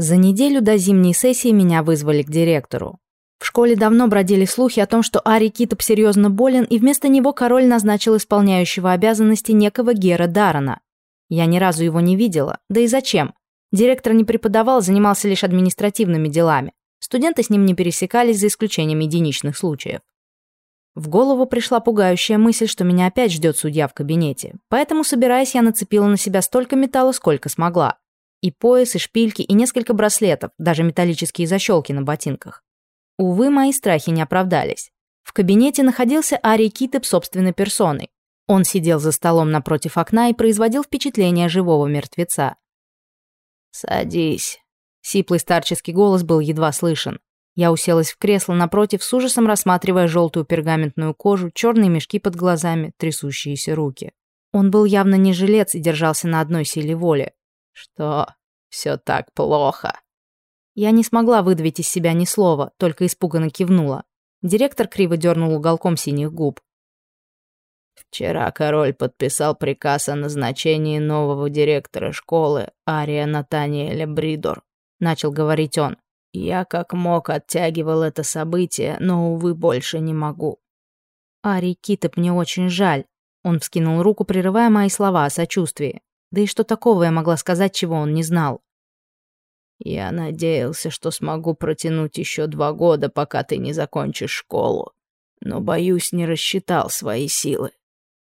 За неделю до зимней сессии меня вызвали к директору. В школе давно бродили слухи о том, что Ари Китоп серьезно болен, и вместо него король назначил исполняющего обязанности некого Гера Дарана. Я ни разу его не видела, да и зачем? Директор не преподавал, занимался лишь административными делами. Студенты с ним не пересекались, за исключением единичных случаев. В голову пришла пугающая мысль, что меня опять ждет судья в кабинете. Поэтому, собираясь, я нацепила на себя столько металла, сколько смогла и пояс, и шпильки, и несколько браслетов, даже металлические защелки на ботинках. Увы, мои страхи не оправдались. В кабинете находился Арий Китеп собственной персоной. Он сидел за столом напротив окна и производил впечатление живого мертвеца. «Садись». Сиплый старческий голос был едва слышен. Я уселась в кресло напротив, с ужасом рассматривая желтую пергаментную кожу, черные мешки под глазами, трясущиеся руки. Он был явно не жилец и держался на одной силе воли. Что? Все так плохо. Я не смогла выдавить из себя ни слова, только испуганно кивнула. Директор криво дернул уголком синих губ. Вчера король подписал приказ о назначении нового директора школы Ария Натаниэля Бридор. Начал говорить он. Я как мог оттягивал это событие, но, увы, больше не могу. Арий Китоп мне очень жаль. Он вскинул руку, прерывая мои слова о сочувствии. Да и что такого я могла сказать, чего он не знал? «Я надеялся, что смогу протянуть еще два года, пока ты не закончишь школу. Но, боюсь, не рассчитал свои силы.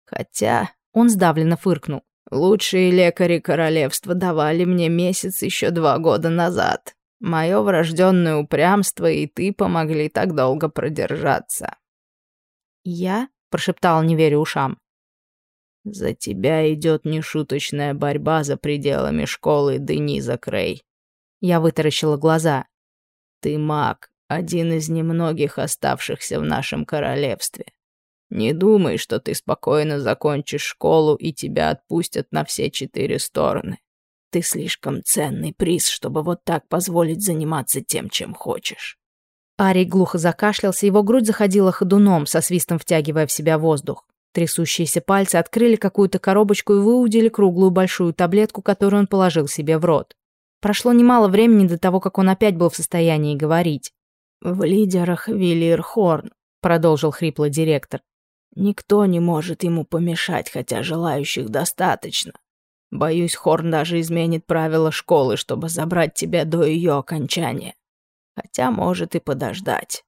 Хотя...» Он сдавленно фыркнул. «Лучшие лекари королевства давали мне месяц еще два года назад. Мое врожденное упрямство и ты помогли так долго продержаться». «Я?» — прошептал, не веря ушам. За тебя идет нешуточная борьба за пределами школы Дениза Крей. Я вытаращила глаза. Ты маг, один из немногих оставшихся в нашем королевстве. Не думай, что ты спокойно закончишь школу и тебя отпустят на все четыре стороны. Ты слишком ценный приз, чтобы вот так позволить заниматься тем, чем хочешь. Ари глухо закашлялся, его грудь заходила ходуном, со свистом втягивая в себя воздух. Трясущиеся пальцы открыли какую-то коробочку и выудили круглую большую таблетку, которую он положил себе в рот. Прошло немало времени до того, как он опять был в состоянии говорить. «В лидерах Виллир Хорн», — продолжил хриплый директор. «Никто не может ему помешать, хотя желающих достаточно. Боюсь, Хорн даже изменит правила школы, чтобы забрать тебя до ее окончания. Хотя может и подождать».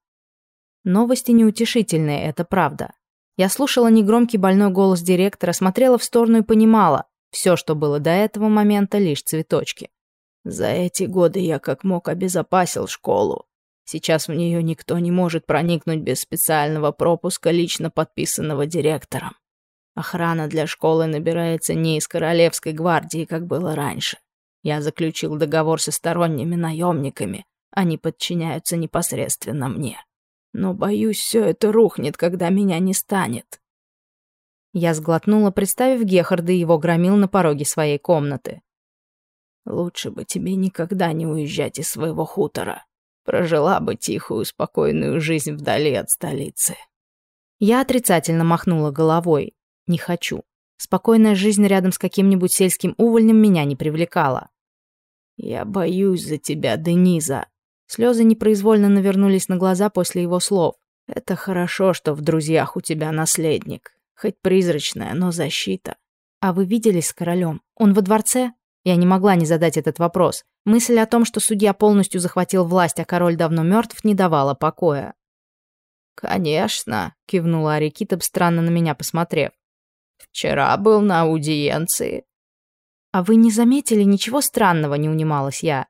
Новости неутешительные, это правда. Я слушала негромкий больной голос директора, смотрела в сторону и понимала, все, что было до этого момента, лишь цветочки. За эти годы я как мог обезопасил школу. Сейчас в нее никто не может проникнуть без специального пропуска, лично подписанного директором. Охрана для школы набирается не из Королевской гвардии, как было раньше. Я заключил договор со сторонними наемниками. Они подчиняются непосредственно мне но, боюсь, все это рухнет, когда меня не станет». Я сглотнула, представив Гехарда и его громил на пороге своей комнаты. «Лучше бы тебе никогда не уезжать из своего хутора. Прожила бы тихую, спокойную жизнь вдали от столицы». Я отрицательно махнула головой. «Не хочу. Спокойная жизнь рядом с каким-нибудь сельским увольнем меня не привлекала». «Я боюсь за тебя, Дениза», Слезы непроизвольно навернулись на глаза после его слов. «Это хорошо, что в друзьях у тебя наследник. Хоть призрачная, но защита». «А вы виделись с королем? Он во дворце?» Я не могла не задать этот вопрос. Мысль о том, что судья полностью захватил власть, а король давно мертв, не давала покоя. «Конечно», — кивнула Арикитоб, странно на меня посмотрев. «Вчера был на аудиенции». «А вы не заметили ничего странного?» — не унималась я.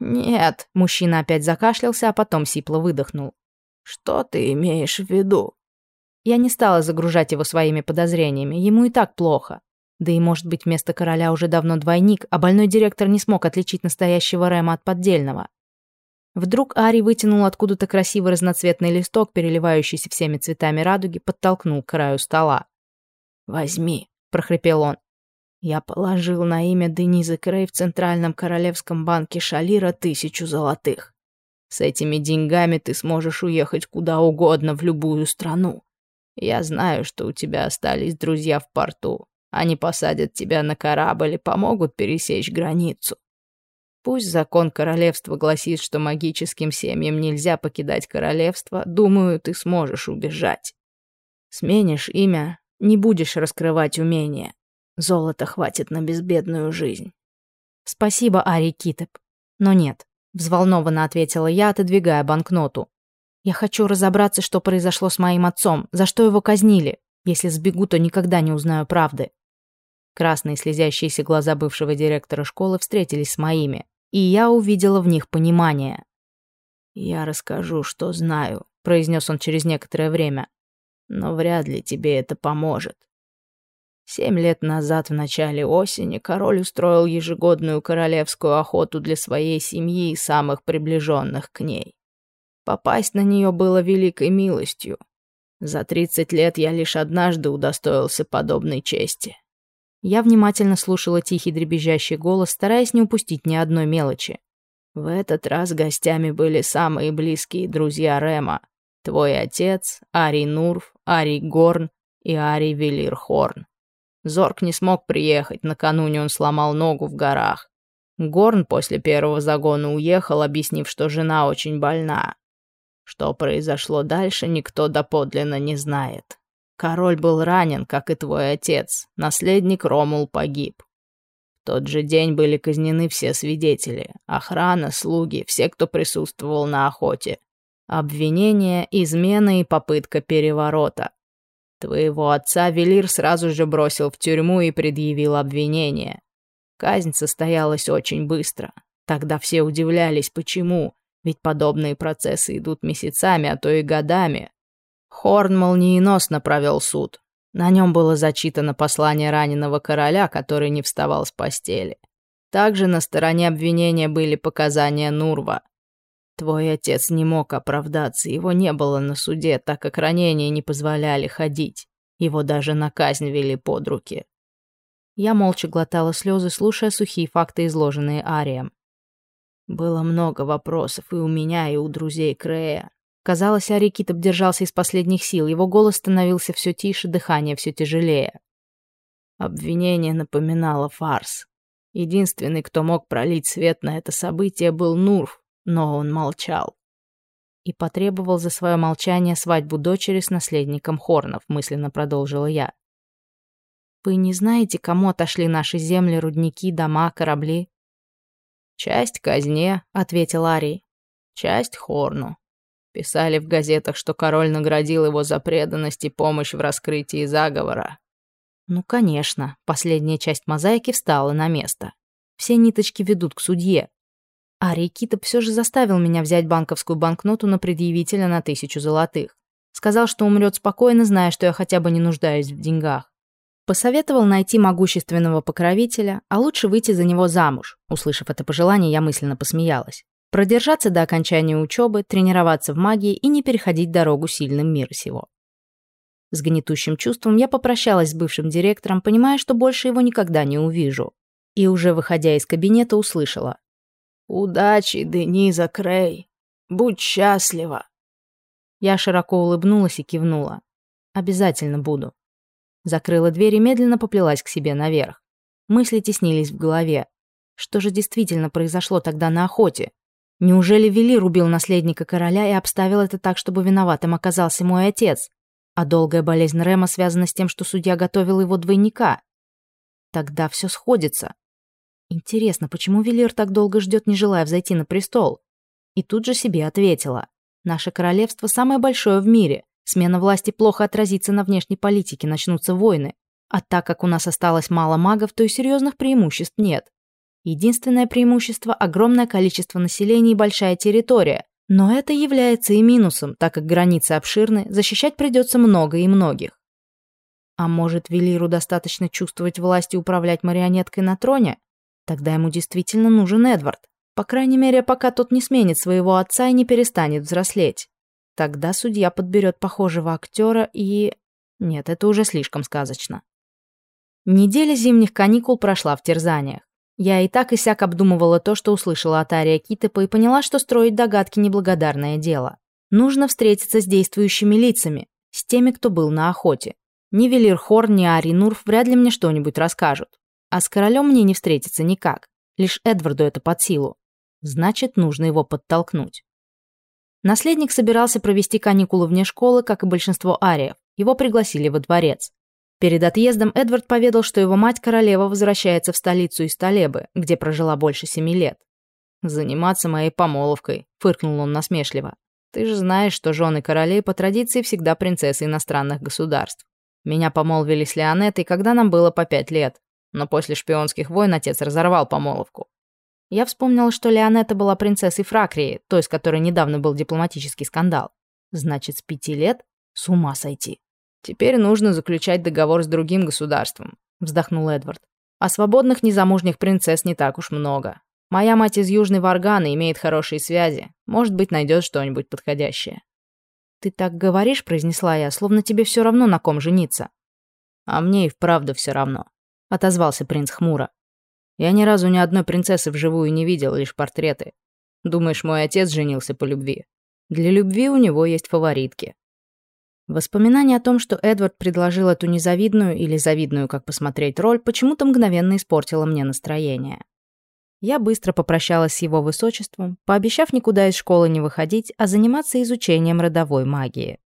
«Нет», — мужчина опять закашлялся, а потом сипло выдохнул. «Что ты имеешь в виду?» Я не стала загружать его своими подозрениями, ему и так плохо. Да и, может быть, вместо короля уже давно двойник, а больной директор не смог отличить настоящего Рэма от поддельного. Вдруг Ари вытянул откуда-то красивый разноцветный листок, переливающийся всеми цветами радуги, подтолкнул к краю стола. «Возьми», — прохрипел он. «Я положил на имя Денизы Крей в Центральном Королевском банке Шалира тысячу золотых. С этими деньгами ты сможешь уехать куда угодно в любую страну. Я знаю, что у тебя остались друзья в порту, они посадят тебя на корабль и помогут пересечь границу. Пусть закон королевства гласит, что магическим семьям нельзя покидать королевство, думаю, ты сможешь убежать. Сменишь имя, не будешь раскрывать умения. Золота хватит на безбедную жизнь. Спасибо, Ари Китеп. Но нет, взволнованно ответила я, отодвигая банкноту. Я хочу разобраться, что произошло с моим отцом, за что его казнили. Если сбегу, то никогда не узнаю правды. Красные слезящиеся глаза бывшего директора школы встретились с моими, и я увидела в них понимание. «Я расскажу, что знаю», — произнес он через некоторое время. «Но вряд ли тебе это поможет. Семь лет назад, в начале осени, король устроил ежегодную королевскую охоту для своей семьи и самых приближенных к ней. Попасть на нее было великой милостью. За тридцать лет я лишь однажды удостоился подобной чести. Я внимательно слушала тихий дребезжащий голос, стараясь не упустить ни одной мелочи. В этот раз гостями были самые близкие друзья Рема. Твой отец, Ари Нурф, Ари Горн и Ари Велирхорн. Зорг не смог приехать, накануне он сломал ногу в горах. Горн после первого загона уехал, объяснив, что жена очень больна. Что произошло дальше, никто доподлинно не знает. Король был ранен, как и твой отец. Наследник Ромул погиб. В тот же день были казнены все свидетели. Охрана, слуги, все, кто присутствовал на охоте. Обвинение, Твоего отца Велир сразу же бросил в тюрьму и предъявил обвинение. Казнь состоялась очень быстро. Тогда все удивлялись, почему, ведь подобные процессы идут месяцами, а то и годами. Хорн молниеносно провел суд. На нем было зачитано послание раненого короля, который не вставал с постели. Также на стороне обвинения были показания Нурва — Твой отец не мог оправдаться, его не было на суде, так как ранения не позволяли ходить. Его даже на казнь вели под руки. Я молча глотала слезы, слушая сухие факты, изложенные Арием. Было много вопросов и у меня, и у друзей Крея. Казалось, Арий Кит обдержался из последних сил, его голос становился все тише, дыхание все тяжелее. Обвинение напоминало фарс. Единственный, кто мог пролить свет на это событие, был Нурф, но он молчал. И потребовал за свое молчание свадьбу дочери с наследником Хорнов, мысленно продолжила я. Вы не знаете, кому отошли наши земли, рудники, дома, корабли? Часть казне, ответил Арий. Часть Хорну. Писали в газетах, что король наградил его за преданность и помощь в раскрытии заговора. Ну, конечно, последняя часть мозаики встала на место. Все ниточки ведут к судье, а Кита все же заставил меня взять банковскую банкноту на предъявителя на тысячу золотых. Сказал, что умрет спокойно, зная, что я хотя бы не нуждаюсь в деньгах. Посоветовал найти могущественного покровителя, а лучше выйти за него замуж. Услышав это пожелание, я мысленно посмеялась. Продержаться до окончания учебы, тренироваться в магии и не переходить дорогу сильным мира сего. С гнетущим чувством я попрощалась с бывшим директором, понимая, что больше его никогда не увижу. И уже выходя из кабинета, услышала. «Удачи, Дениза Крей! Будь счастлива!» Я широко улыбнулась и кивнула. «Обязательно буду». Закрыла дверь и медленно поплелась к себе наверх. Мысли теснились в голове. Что же действительно произошло тогда на охоте? Неужели Вели рубил наследника короля и обставил это так, чтобы виноватым оказался мой отец? А долгая болезнь Рема связана с тем, что судья готовил его двойника. Тогда все сходится. Интересно, почему Велир так долго ждет, не желая взойти на престол? И тут же себе ответила. Наше королевство самое большое в мире. Смена власти плохо отразится на внешней политике, начнутся войны. А так как у нас осталось мало магов, то и серьезных преимуществ нет. Единственное преимущество – огромное количество населения и большая территория. Но это является и минусом, так как границы обширны, защищать придется много и многих. А может, Велиру достаточно чувствовать власть и управлять марионеткой на троне? Тогда ему действительно нужен Эдвард. По крайней мере, пока тот не сменит своего отца и не перестанет взрослеть. Тогда судья подберет похожего актера и... Нет, это уже слишком сказочно. Неделя зимних каникул прошла в терзаниях. Я и так и сяк обдумывала то, что услышала от Ария Китепа, и поняла, что строить догадки – неблагодарное дело. Нужно встретиться с действующими лицами, с теми, кто был на охоте. Ни Велирхор, ни Ари Нурф вряд ли мне что-нибудь расскажут. А с королем мне не встретиться никак. Лишь Эдварду это под силу. Значит, нужно его подтолкнуть. Наследник собирался провести каникулы вне школы, как и большинство ариев. Его пригласили во дворец. Перед отъездом Эдвард поведал, что его мать-королева возвращается в столицу из Толебы, где прожила больше семи лет. «Заниматься моей помолвкой», — фыркнул он насмешливо. «Ты же знаешь, что жены королей по традиции всегда принцессы иностранных государств. Меня помолвили с Леонетой, когда нам было по пять лет. но после шпионских войн отец разорвал помолвку. Я вспомнила, что Леонета была принцессой Фракрии, той, с которой недавно был дипломатический скандал. Значит, с пяти лет? С ума сойти. Теперь нужно заключать договор с другим государством, вздохнул Эдвард. А свободных незамужних принцесс не так уж много. Моя мать из Южной Варганы имеет хорошие связи. Может быть, найдет что-нибудь подходящее. «Ты так говоришь», — произнесла я, — «словно тебе все равно, на ком жениться». «А мне и вправду все равно», — отозвался принц хмуро. Я ни разу ни одной принцессы вживую не видел, лишь портреты. Думаешь, мой отец женился по любви? Для любви у него есть фаворитки. Воспоминание о том, что Эдвард предложил эту незавидную или завидную, как посмотреть, роль, почему-то мгновенно испортило мне настроение. Я быстро попрощалась с его высочеством, пообещав никуда из школы не выходить, а заниматься изучением родовой магии.